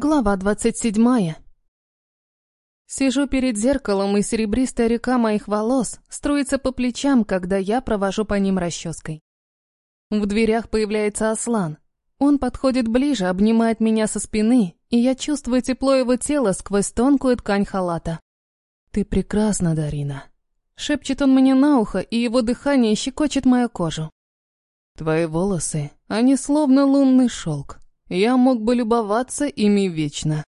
Глава двадцать седьмая. Сижу перед зеркалом, и серебристая река моих волос струится по плечам, когда я провожу по ним расческой. В дверях появляется Аслан. Он подходит ближе, обнимает меня со спины, и я чувствую тепло его тела сквозь тонкую ткань халата. «Ты прекрасна, Дарина», — шепчет он мне на ухо, и его дыхание щекочет мою кожу. «Твои волосы, они словно лунный шелк. Я мог бы любоваться ими вечно.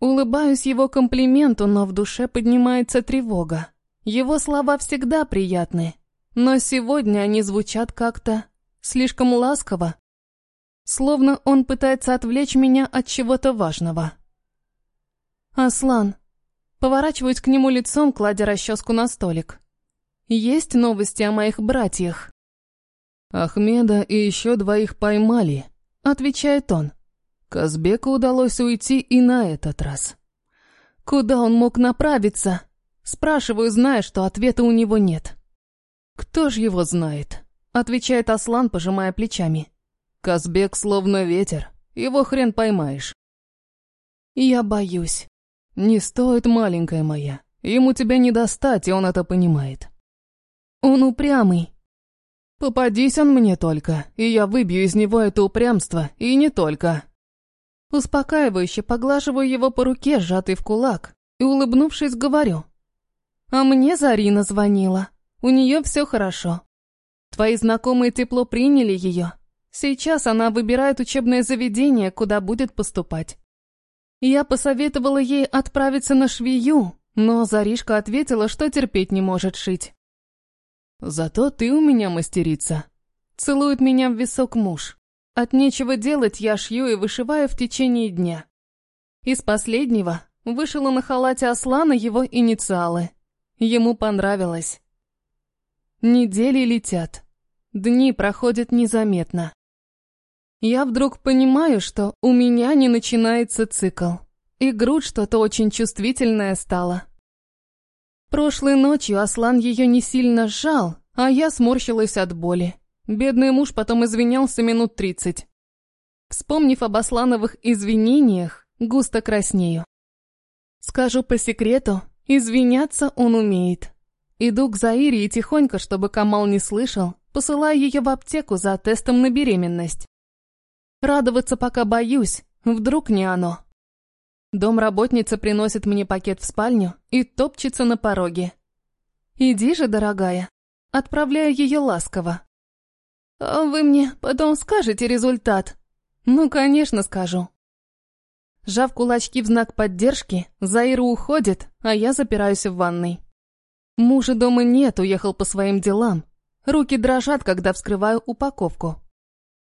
Улыбаюсь его комплименту, но в душе поднимается тревога. Его слова всегда приятны, но сегодня они звучат как-то слишком ласково, словно он пытается отвлечь меня от чего-то важного. «Аслан», поворачиваюсь к нему лицом, кладя расческу на столик. «Есть новости о моих братьях?» Ахмеда и еще двоих поймали, — отвечает он. Казбеку удалось уйти и на этот раз. Куда он мог направиться? Спрашиваю, зная, что ответа у него нет. «Кто ж его знает?» — отвечает Аслан, пожимая плечами. «Казбек словно ветер, его хрен поймаешь». «Я боюсь». «Не стоит, маленькая моя. Ему тебя не достать, и он это понимает». «Он упрямый», Попадись он мне только, и я выбью из него это упрямство, и не только. Успокаивающе поглаживаю его по руке, сжатый в кулак, и, улыбнувшись, говорю. А мне Зарина звонила. У нее все хорошо. Твои знакомые тепло приняли ее. Сейчас она выбирает учебное заведение, куда будет поступать. Я посоветовала ей отправиться на швею, но Заришка ответила, что терпеть не может шить. Зато ты у меня мастерица. Целует меня в висок муж. От нечего делать я шью и вышиваю в течение дня. Из последнего вышила на халате Аслана его инициалы. Ему понравилось. Недели летят. Дни проходят незаметно. Я вдруг понимаю, что у меня не начинается цикл. И грудь что-то очень чувствительное стала. Прошлой ночью Аслан ее не сильно сжал, а я сморщилась от боли. Бедный муж потом извинялся минут тридцать. Вспомнив об Аслановых извинениях, густо краснею. Скажу по секрету, извиняться он умеет. Иду к Заире и тихонько, чтобы Камал не слышал, посылаю ее в аптеку за тестом на беременность. Радоваться пока боюсь, вдруг не оно. Домработница приносит мне пакет в спальню и топчется на пороге. «Иди же, дорогая». Отправляю ее ласково. «А вы мне потом скажете результат?» «Ну, конечно, скажу». Жав кулачки в знак поддержки, Заира уходит, а я запираюсь в ванной. Мужа дома нет, уехал по своим делам. Руки дрожат, когда вскрываю упаковку.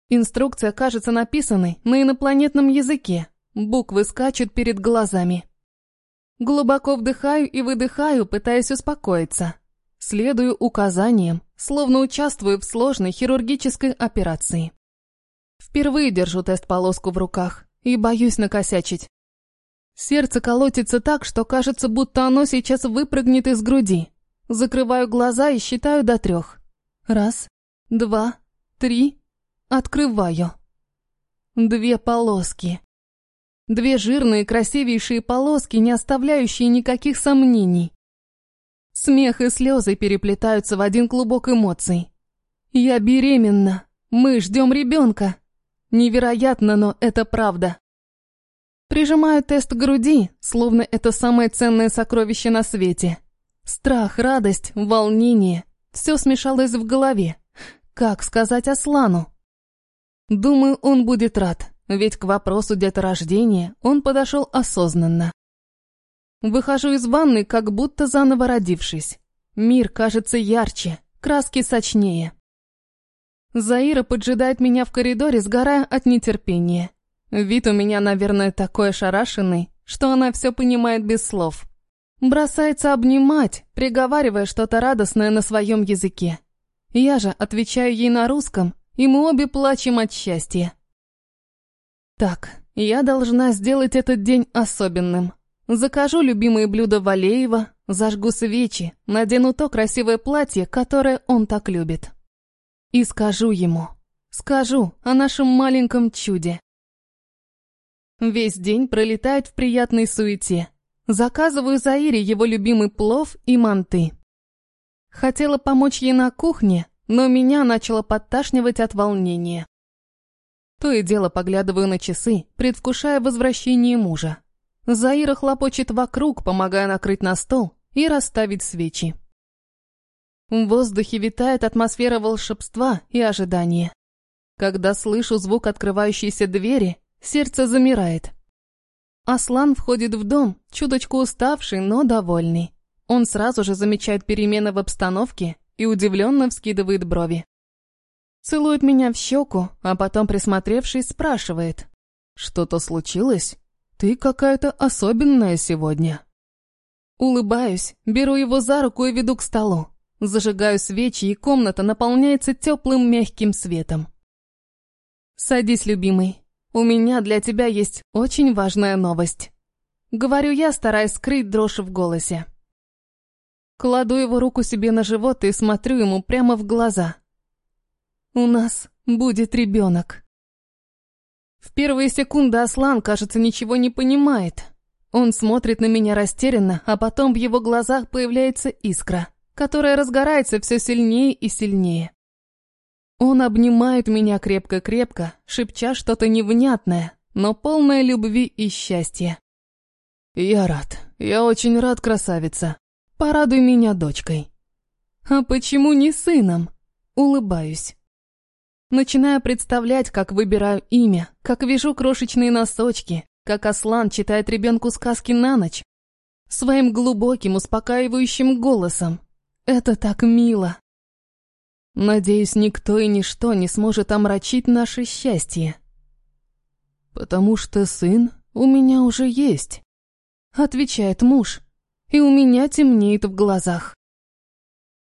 Инструкция кажется написанной на инопланетном языке, Буквы скачут перед глазами. Глубоко вдыхаю и выдыхаю, пытаясь успокоиться. Следую указаниям, словно участвую в сложной хирургической операции. Впервые держу тест-полоску в руках и боюсь накосячить. Сердце колотится так, что кажется, будто оно сейчас выпрыгнет из груди. Закрываю глаза и считаю до трех. Раз, два, три. Открываю. Две полоски. Две жирные красивейшие полоски, не оставляющие никаких сомнений. Смех и слезы переплетаются в один клубок эмоций. Я беременна. Мы ждем ребенка. Невероятно, но это правда. Прижимаю тест к груди, словно это самое ценное сокровище на свете. Страх, радость, волнение. Все смешалось в голове. Как сказать Аслану? Думаю, он будет рад. Ведь к вопросу деторождения он подошел осознанно. Выхожу из ванны, как будто заново родившись. Мир кажется ярче, краски сочнее. Заира поджидает меня в коридоре, сгорая от нетерпения. Вид у меня, наверное, такой ошарашенный, что она все понимает без слов. Бросается обнимать, приговаривая что-то радостное на своем языке. Я же отвечаю ей на русском, и мы обе плачем от счастья. Так, я должна сделать этот день особенным. Закажу любимые блюда Валеева, зажгу свечи, надену то красивое платье, которое он так любит. И скажу ему, скажу о нашем маленьком чуде. Весь день пролетает в приятной суете. Заказываю Заире его любимый плов и манты. Хотела помочь ей на кухне, но меня начало подташнивать от волнения. То и дело поглядываю на часы, предвкушая возвращение мужа. Заира хлопочет вокруг, помогая накрыть на стол и расставить свечи. В воздухе витает атмосфера волшебства и ожидания. Когда слышу звук открывающейся двери, сердце замирает. Аслан входит в дом, чуточку уставший, но довольный. Он сразу же замечает перемены в обстановке и удивленно вскидывает брови. Целует меня в щеку, а потом, присмотревшись, спрашивает. «Что-то случилось? Ты какая-то особенная сегодня». Улыбаюсь, беру его за руку и веду к столу. Зажигаю свечи, и комната наполняется теплым мягким светом. «Садись, любимый. У меня для тебя есть очень важная новость». Говорю я, стараясь скрыть дрожь в голосе. Кладу его руку себе на живот и смотрю ему прямо в глаза. «У нас будет ребенок». В первые секунды Аслан, кажется, ничего не понимает. Он смотрит на меня растерянно, а потом в его глазах появляется искра, которая разгорается все сильнее и сильнее. Он обнимает меня крепко-крепко, шепча что-то невнятное, но полное любви и счастья. «Я рад. Я очень рад, красавица. Порадуй меня дочкой». «А почему не сыном?» Улыбаюсь. Начинаю представлять, как выбираю имя, как вяжу крошечные носочки, как Аслан читает ребенку сказки на ночь. Своим глубоким, успокаивающим голосом. Это так мило. Надеюсь, никто и ничто не сможет омрачить наше счастье. «Потому что сын у меня уже есть», — отвечает муж, и у меня темнеет в глазах.